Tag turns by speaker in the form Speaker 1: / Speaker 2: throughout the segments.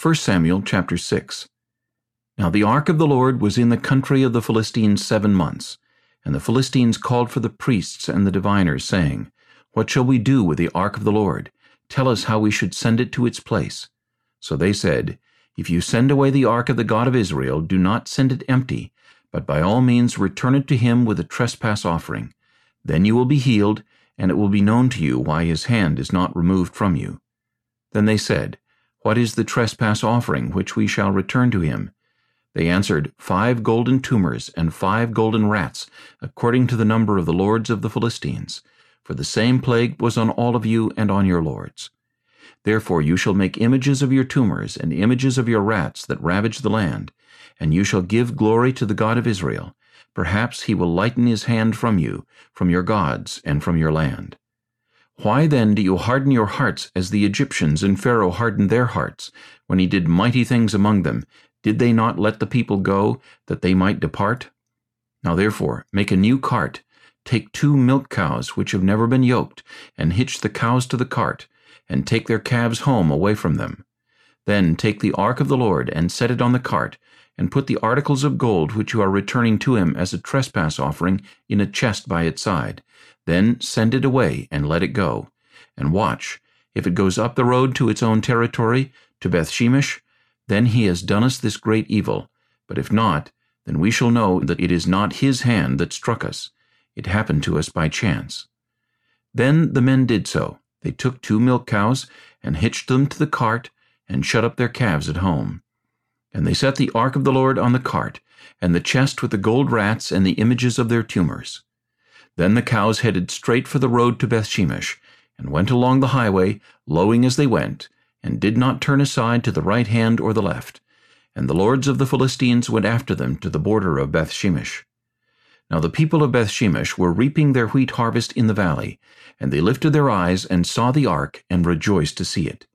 Speaker 1: 1 Samuel chapter 6 Now the ark of the Lord was in the country of the Philistines seven months. And the Philistines called for the priests and the diviners, saying, What shall we do with the ark of the Lord? Tell us how we should send it to its place. So they said, If you send away the ark of the God of Israel, do not send it empty, but by all means return it to him with a trespass offering. Then you will be healed, and it will be known to you why his hand is not removed from you. Then they said, what is the trespass offering which we shall return to him? They answered, Five golden tumors and five golden rats, according to the number of the lords of the Philistines. For the same plague was on all of you and on your lords. Therefore you shall make images of your tumors and images of your rats that ravage the land, and you shall give glory to the God of Israel. Perhaps he will lighten his hand from you, from your gods, and from your land. Why then do you harden your hearts as the Egyptians and Pharaoh hardened their hearts? When he did mighty things among them, did they not let the people go, that they might depart? Now therefore, make a new cart. Take two milk cows which have never been yoked, and hitch the cows to the cart, and take their calves home away from them. Then take the ark of the Lord, and set it on the cart, and put the articles of gold which you are returning to him as a trespass offering in a chest by its side, then send it away and let it go. And watch, if it goes up the road to its own territory, to Bethshemesh, then he has done us this great evil. But if not, then we shall know that it is not his hand that struck us. It happened to us by chance. Then the men did so. They took two milk cows, and hitched them to the cart, and shut up their calves at home. And they set the ark of the Lord on the cart, and the chest with the gold rats and the images of their tumors. Then the cows headed straight for the road to Bethshemesh, and went along the highway, lowing as they went, and did not turn aside to the right hand or the left. And the lords of the Philistines went after them to the border of Bethshemesh. Now the people of Bethshemesh were reaping their wheat harvest in the valley, and they lifted their eyes and saw the ark, and rejoiced to see it.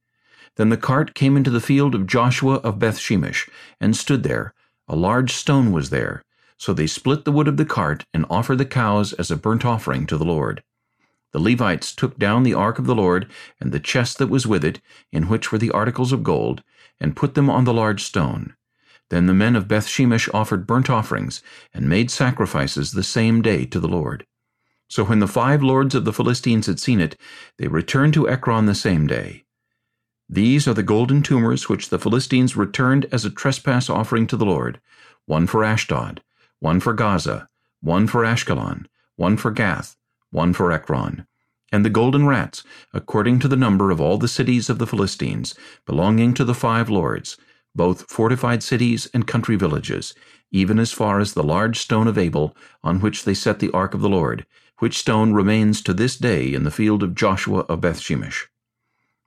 Speaker 1: Then the cart came into the field of Joshua of Bethshemesh, and stood there. A large stone was there, so they split the wood of the cart and offered the cows as a burnt offering to the Lord. The Levites took down the ark of the Lord and the chest that was with it, in which were the articles of gold, and put them on the large stone. Then the men of Bethshemesh offered burnt offerings, and made sacrifices the same day to the Lord. So when the five lords of the Philistines had seen it, they returned to Ekron the same day. These are the golden tumors which the Philistines returned as a trespass offering to the Lord, one for Ashdod, one for Gaza, one for Ashkelon, one for Gath, one for Ekron, and the golden rats, according to the number of all the cities of the Philistines, belonging to the five lords, both fortified cities and country villages, even as far as the large stone of Abel, on which they set the ark of the Lord, which stone remains to this day in the field of Joshua of Bethshemesh.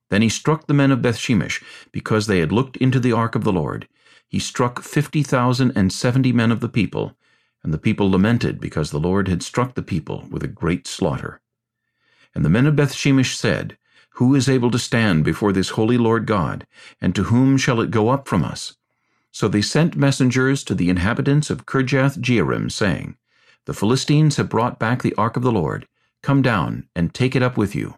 Speaker 1: Then he struck the men of Bethshemesh, because they had looked into the ark of the Lord. He struck fifty thousand and seventy men of the people, and the people lamented because the Lord had struck the people with a great slaughter. And the men of Bethshemesh said, Who is able to stand before this holy Lord God, and to whom shall it go up from us? So they sent messengers to the inhabitants of Kirjath-jearim, saying, The Philistines have brought back the ark of the Lord. Come down and take it up with you.